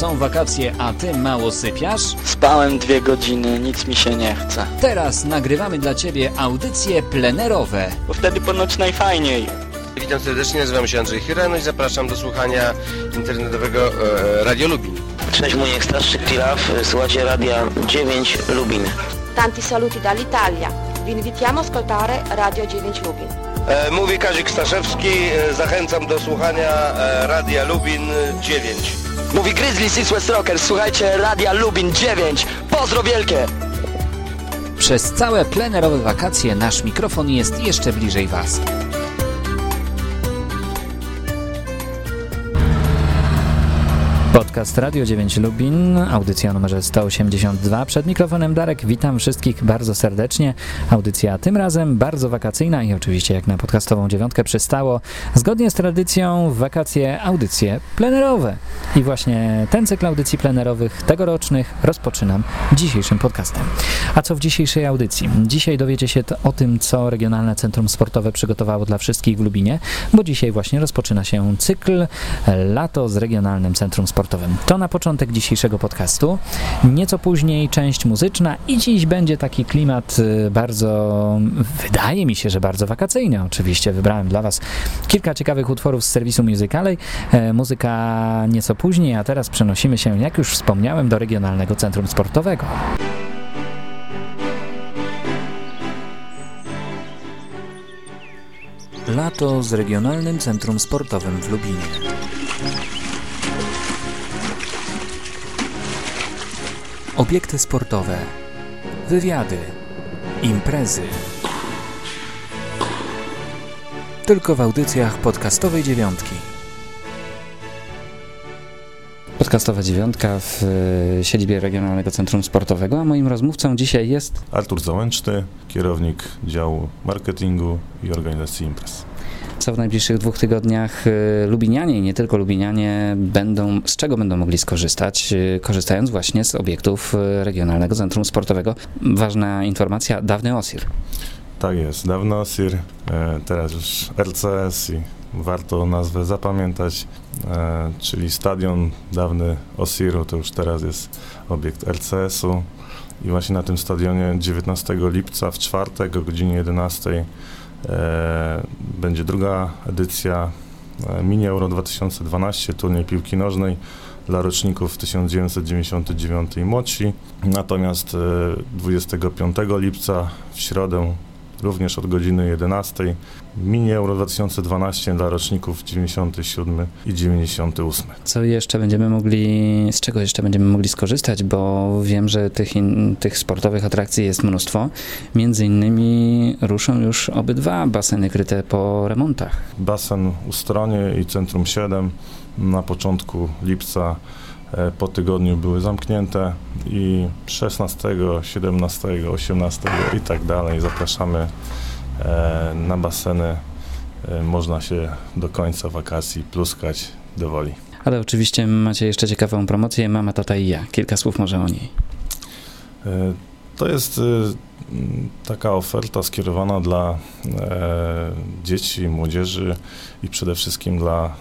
Są wakacje, a ty mało sypiasz? Spałem dwie godziny, nic mi się nie chce. Teraz nagrywamy dla ciebie audycje plenerowe. Bo wtedy ponoć najfajniej. Witam serdecznie, nazywam się Andrzej Hirano i zapraszam do słuchania internetowego e, Radio Lubin. Cześć, mój najstarszy Tilaf, słuchacie Radia 9 Lubin. Tanti saluti dall'Italia. Vi invitiamo a ascoltare Radio 9 Lubin. E, mówi Kazik Staszewski, e, zachęcam do słuchania e, Radia Lubin 9. Mówi Grizzly Six Rockers, słuchajcie Radia Lubin 9. Pozdro wielkie! Przez całe plenerowe wakacje nasz mikrofon jest jeszcze bliżej Was. Podcast Radio 9 Lubin, audycja numerze 182. Przed mikrofonem Darek, witam wszystkich bardzo serdecznie. Audycja tym razem bardzo wakacyjna i oczywiście jak na podcastową dziewiątkę przystało, zgodnie z tradycją w wakacje audycje plenerowe. I właśnie ten cykl audycji plenerowych tegorocznych rozpoczynam dzisiejszym podcastem. A co w dzisiejszej audycji? Dzisiaj dowiecie się o tym, co Regionalne Centrum Sportowe przygotowało dla wszystkich w Lubinie, bo dzisiaj właśnie rozpoczyna się cykl Lato z Regionalnym Centrum Sportowym sportowym. To na początek dzisiejszego podcastu. Nieco później część muzyczna i dziś będzie taki klimat y, bardzo, wydaje mi się, że bardzo wakacyjny. Oczywiście wybrałem dla Was kilka ciekawych utworów z serwisu Musicalej. E, muzyka nieco później, a teraz przenosimy się, jak już wspomniałem, do Regionalnego Centrum Sportowego. Lato z Regionalnym Centrum Sportowym w Lubinie. Obiekty sportowe, wywiady, imprezy. Tylko w audycjach podcastowej dziewiątki. Podcastowa dziewiątka w e, siedzibie Regionalnego Centrum Sportowego, a moim rozmówcą dzisiaj jest Artur Załęczny, kierownik działu marketingu i organizacji imprez co w najbliższych dwóch tygodniach y, Lubinianie i nie tylko Lubinianie będą, z czego będą mogli skorzystać, y, korzystając właśnie z obiektów y, Regionalnego Centrum Sportowego. Ważna informacja, dawny OSIR. Tak jest, dawny OSIR, e, teraz już RCS i warto nazwę zapamiętać, e, czyli stadion dawny OSIR-u, to już teraz jest obiekt RCS-u i właśnie na tym stadionie 19 lipca w czwartek o godzinie 11 E, będzie druga edycja e, Mini Euro 2012, turniej piłki nożnej dla roczników 1999 i młodsi. Natomiast 25 e, lipca w środę również od godziny 11. Mini Euro 2012 dla roczników 97 i 98. Co jeszcze będziemy mogli, z czego jeszcze będziemy mogli skorzystać, bo wiem, że tych, in, tych sportowych atrakcji jest mnóstwo. Między innymi ruszą już obydwa baseny kryte po remontach. Basen Ustronie i Centrum 7 na początku lipca E, po tygodniu były zamknięte i 16, 17, 18 i tak dalej zapraszamy na baseny. E, można się do końca wakacji pluskać do woli. Ale oczywiście macie jeszcze ciekawą promocję Mama, Tata i ja. Kilka słów może o niej. To jest taka oferta skierowana dla dzieci, młodzieży i przede wszystkim dla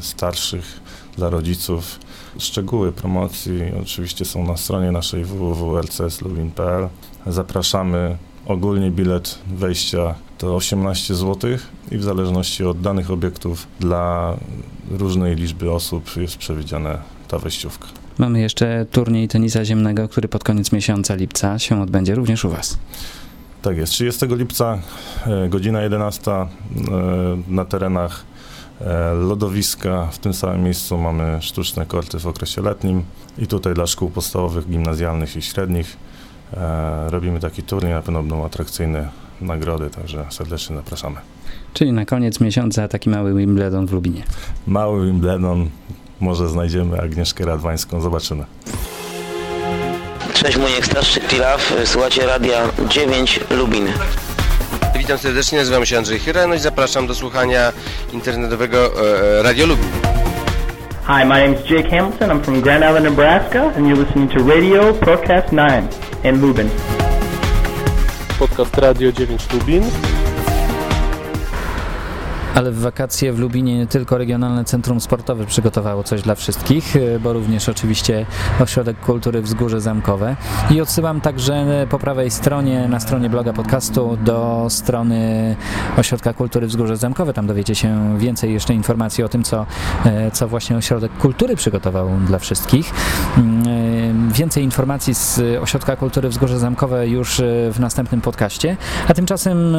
starszych, dla rodziców Szczegóły promocji oczywiście są na stronie naszej www.lcslubin.pl. Zapraszamy. Ogólnie bilet wejścia to 18 zł i w zależności od danych obiektów dla różnej liczby osób jest przewidziana ta wejściówka. Mamy jeszcze turniej tenisa ziemnego, który pod koniec miesiąca lipca się odbędzie również u Was. Tak jest. 30 lipca, e, godzina 11 e, na terenach E, lodowiska. W tym samym miejscu mamy sztuczne korty w okresie letnim i tutaj dla szkół podstawowych, gimnazjalnych i średnich robimy taki turniej, na pewno będą atrakcyjne nagrody, także serdecznie zapraszamy. Czyli na koniec miesiąca taki mały Wimbledon w Lubinie. Mały Wimbledon, może znajdziemy Agnieszkę Radwańską, zobaczymy. Cześć, mój najstarszy Tilaf, słuchacie Radia 9 Lubin. Witam serdecznie, nazywam się Andrzej Hirano i zapraszam do słuchania internetowego e, Radio Lubin. Hi, my name is Jake Hamilton. I'm from Grand Island, Nebraska, and you're listening to Radio Podcast 9 in Lubin. Podcast Radio 9 Lubin. Ale w wakacje w Lubinie nie tylko Regionalne Centrum Sportowe przygotowało coś dla wszystkich, y, bo również oczywiście Ośrodek Kultury Wzgórze Zamkowe. I odsyłam także po prawej stronie, na stronie bloga podcastu do strony Ośrodka Kultury Wzgórze Zamkowe. Tam dowiecie się więcej jeszcze informacji o tym, co, e, co właśnie Ośrodek Kultury przygotował dla wszystkich. Mm, Więcej informacji z Ośrodka Kultury Wzgórze Zamkowe już w następnym podcaście. A tymczasem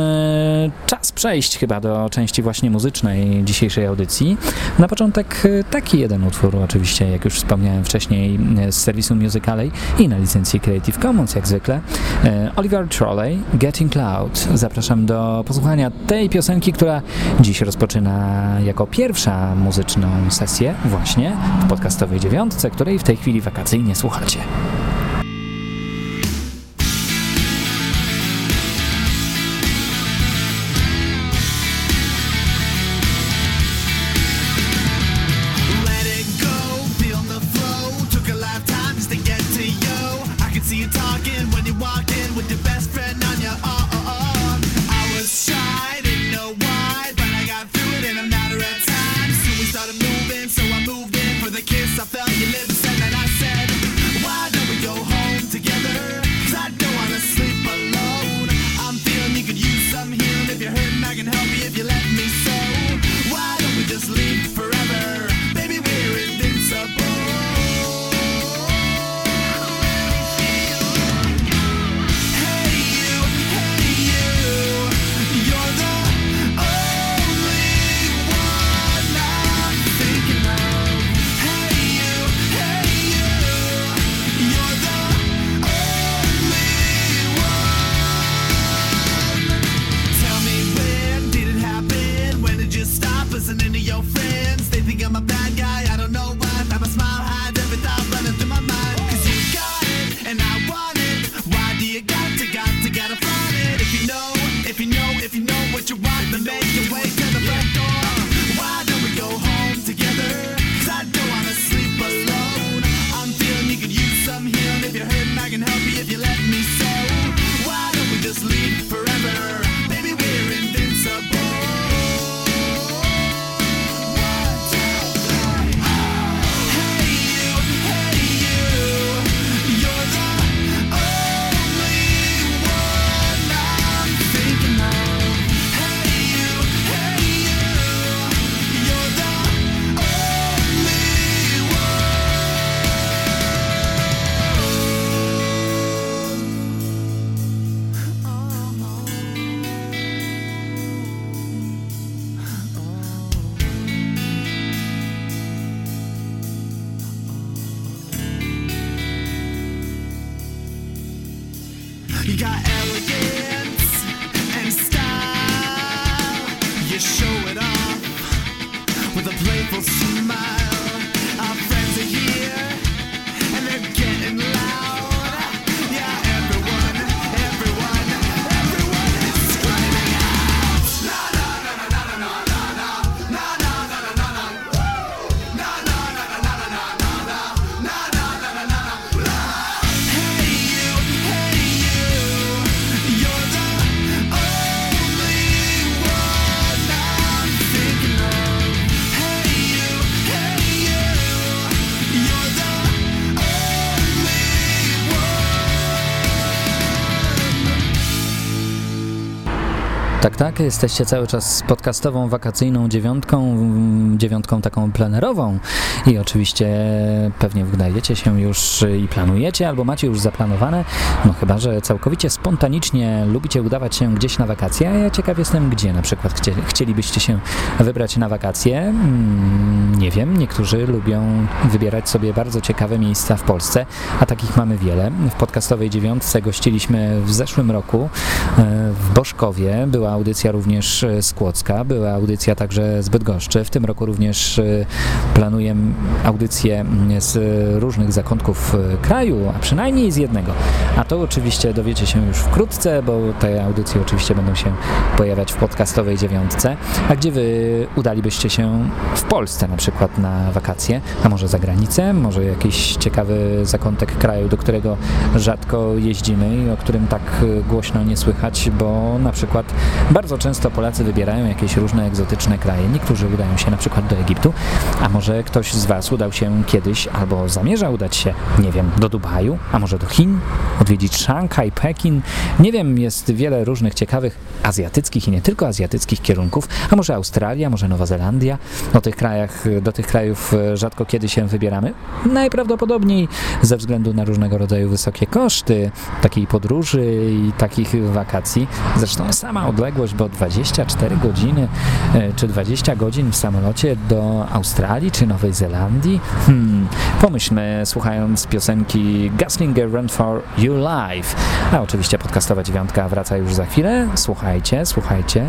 czas przejść chyba do części właśnie muzycznej dzisiejszej audycji. Na początek e, taki jeden utwór, oczywiście, jak już wspomniałem wcześniej, e, z serwisu Musicalej i na licencji Creative Commons, jak zwykle. E, Oliver Trolley, Getting Cloud. Zapraszam do posłuchania tej piosenki, która dziś rozpoczyna jako pierwsza muzyczną sesję właśnie w podcastowej dziewiątce, której w tej chwili wakacyjnie słuchacie. Style. You show it off with a playful smile. Tak, tak, jesteście cały czas z podcastową, wakacyjną dziewiątką, dziewiątką taką plenerową i oczywiście pewnie wydajecie się już i planujecie, albo macie już zaplanowane, no chyba, że całkowicie spontanicznie lubicie udawać się gdzieś na wakacje, a ja ciekaw jestem, gdzie na przykład chcie, chcielibyście się wybrać na wakacje. Mm, Nie wiem, niektórzy lubią wybierać sobie bardzo ciekawe miejsca w Polsce, a takich mamy wiele. W podcastowej dziewiątce gościliśmy w zeszłym roku e, w Boszkowie, była audycja również e, z Kłodzka, była audycja także z Bydgoszczy. W tym roku również e, planuję audycje mm, z różnych zakątków e, kraju, a przynajmniej z jednego. A to oczywiście dowiecie się już wkrótce, bo te audycje oczywiście będą się pojawiać w podcastowej dziewiątce. A gdzie wy udalibyście się w Polsce na przykład na wakacje, a może za granicę, może jakiś ciekawy zakątek kraju, do którego rzadko jeździmy i o którym tak głośno nie słychać, bo na przykład Bardzo często Polacy wybierają jakieś różne egzotyczne kraje. Niektórzy udają się na przykład do Egiptu, a może ktoś z Was udał się kiedyś albo zamierza udać się, nie wiem, do Dubaju, a może do Chin, odwiedzić Szanghaj, Pekin. Nie wiem, jest wiele różnych ciekawych azjatyckich i nie tylko azjatyckich kierunków, a może Australia, może Nowa Zelandia. Do tych, krajach, do tych krajów e, rzadko kiedy się wybieramy. Najprawdopodobniej ze względu na różnego rodzaju wysokie koszty takiej podróży i takich wakacji. Zresztą sama odległość, bo 24 godziny e, czy 20 godzin w samolocie do Australii czy Nowej Zelandii. Hmm. Pomyślmy, słuchając piosenki Gaslinger Run for Your Life. A oczywiście podcastowa dziewiątka wraca już za chwilę. Słuchajcie, słuchajcie.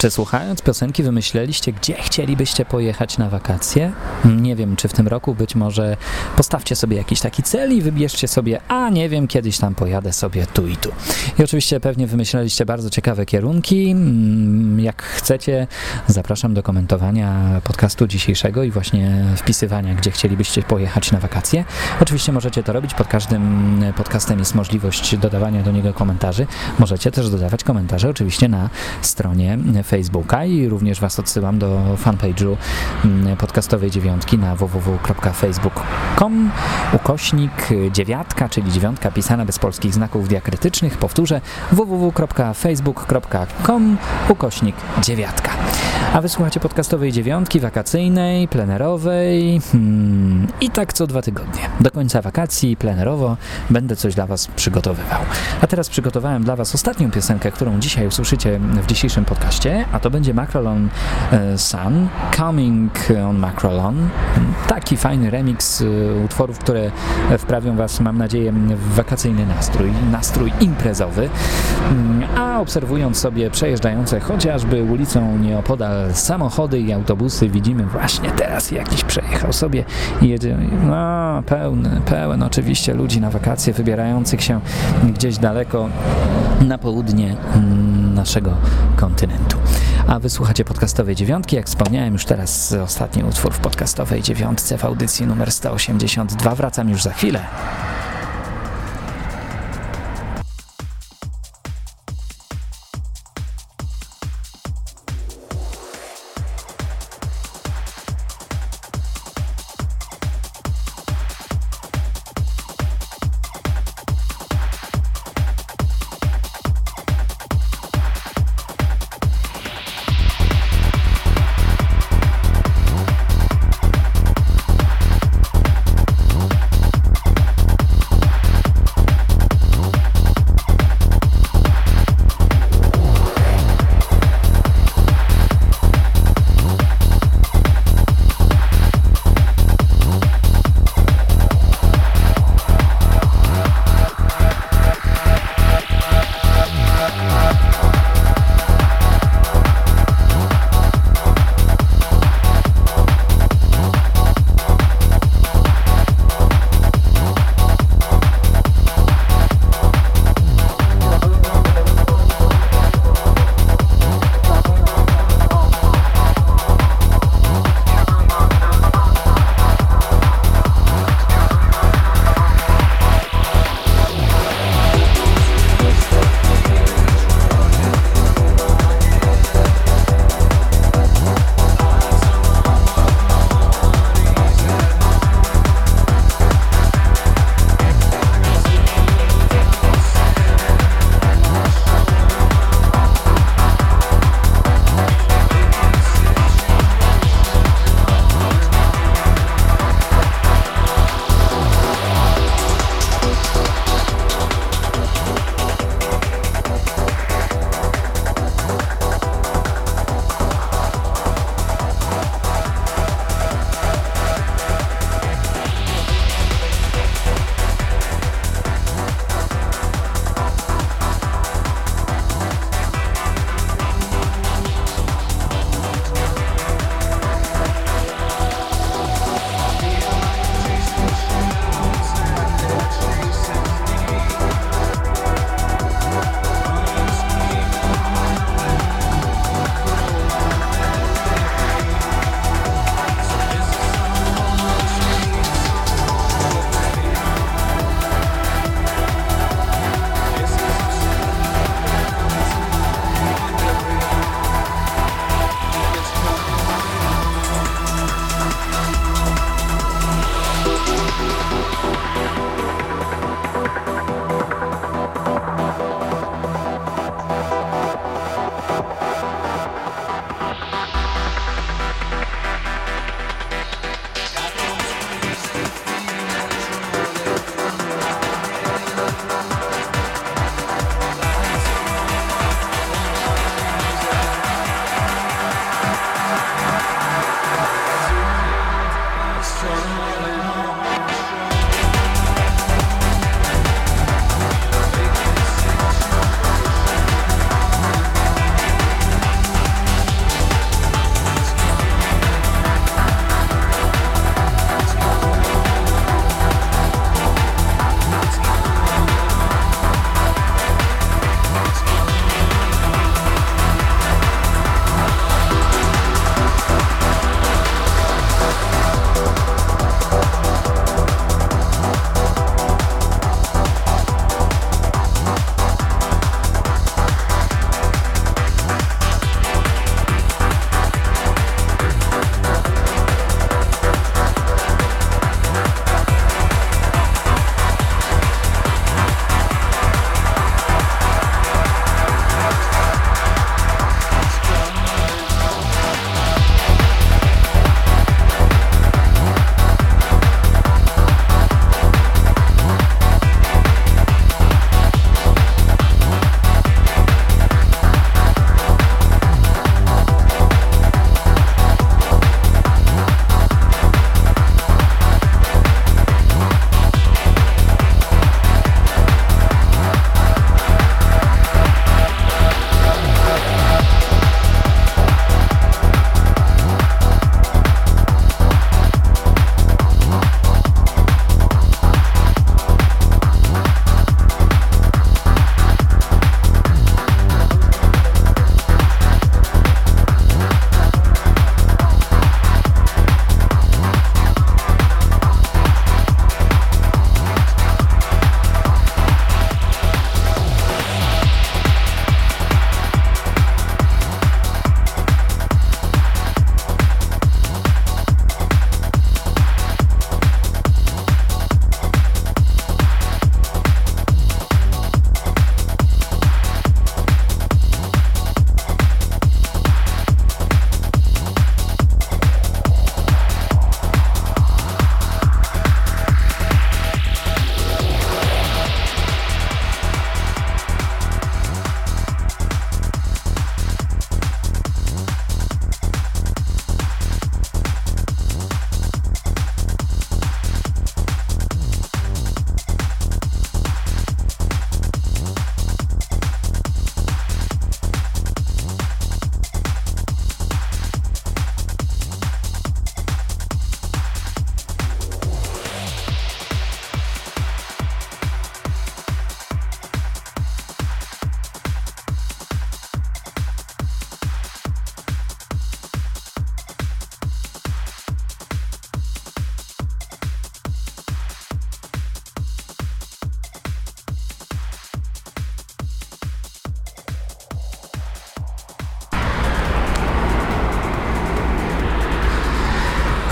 Czy słuchając piosenki wymyśleliście, gdzie chcielibyście pojechać na wakacje? Nie wiem, czy w tym roku być może postawcie sobie jakiś taki cel i wybierzcie sobie, a nie wiem, kiedyś tam pojadę sobie tu i tu. I oczywiście pewnie wymyśleliście bardzo ciekawe kierunki. Mm, Jak chcecie, zapraszam do komentowania podcastu dzisiejszego i właśnie wpisywania, gdzie chcielibyście pojechać na wakacje. Oczywiście możecie to robić, pod każdym podcastem jest możliwość dodawania do niego komentarzy. Możecie też dodawać komentarze oczywiście na stronie Facebooka i również Was odsyłam do fanpage'u mm, podcastowej dziewiątki na www.facebook.com ukośnik dziewiatka, czyli dziewiątka pisana bez polskich znaków diakrytycznych. Powtórzę www.facebook.com ukośnik dziewiatka. A wysłuchacie podcastowej dziewiątki, wakacyjnej, plenerowej hmm, i tak co dwa tygodnie. Do końca wakacji plenerowo będę coś dla Was przygotowywał. A teraz przygotowałem dla Was ostatnią piosenkę, którą dzisiaj usłyszycie w dzisiejszym podcaście, a to będzie Macrolon e, Sun, Coming on Macrolon. Taki fajny remix e, utworów, które wprawią Was, mam nadzieję, w wakacyjny nastrój, nastrój imprezowy. Mm, A obserwując sobie przejeżdżające chociażby ulicą nieopodal samochody i autobusy, widzimy właśnie teraz jakiś przejechał sobie i jedzie, no pełny, pełen oczywiście ludzi na wakacje wybierających się gdzieś daleko na południe mm, naszego kontynentu. A wysłuchacie podcastowej dziewiątki, jak wspomniałem już teraz ostatni utwór w podcastowej dziewiątce w audycji numer 182. Wracam już za chwilę.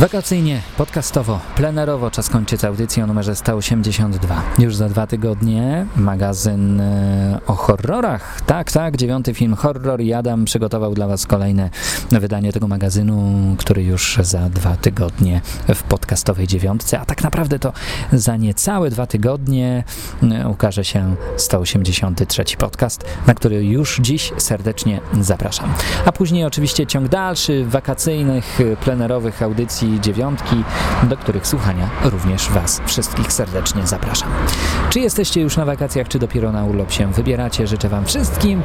Wakacyjnie, podcastowo, plenerowo czas kończyć audycję o numerze 182. Już za dwa tygodnie magazyn e, o horrorach. Tak, tak, dziewiąty film Horror i Adam przygotował dla Was kolejne wydanie tego magazynu, który już za dwa tygodnie w podcastowej dziewiątce, a tak naprawdę to za niecałe dwa tygodnie e, ukaże się 183 podcast, na który już dziś serdecznie zapraszam. A później oczywiście ciąg dalszy wakacyjnych, plenerowych audycji dziewiątki, do których słuchania również Was wszystkich serdecznie zapraszam. Czy jesteście już na wakacjach, czy dopiero na urlop się wybieracie? Życzę Wam wszystkim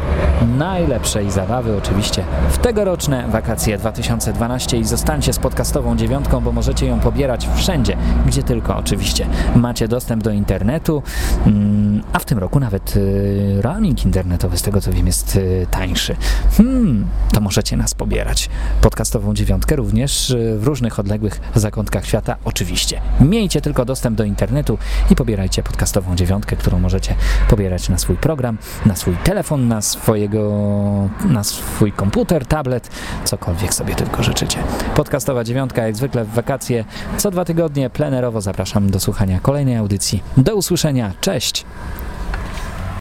najlepszej zabawy oczywiście w tegoroczne wakacje 2012 i zostańcie z podcastową dziewiątką, bo możecie ją pobierać wszędzie, gdzie tylko oczywiście macie dostęp do internetu, mm, a w tym roku nawet y, roaming internetowy, z tego co wiem, jest y, tańszy. Hmm, to możecie nas pobierać. Podcastową dziewiątkę również y, w różnych odległościach zakątkach świata, oczywiście. Miejcie tylko dostęp do internetu i pobierajcie podcastową dziewiątkę, którą możecie pobierać na swój program, na swój telefon, na swojego, na swój komputer, tablet, cokolwiek sobie tylko życzycie. Podcastowa dziewiątka, jak zwykle w wakacje, co dwa tygodnie plenerowo zapraszam do słuchania kolejnej audycji. Do usłyszenia, cześć!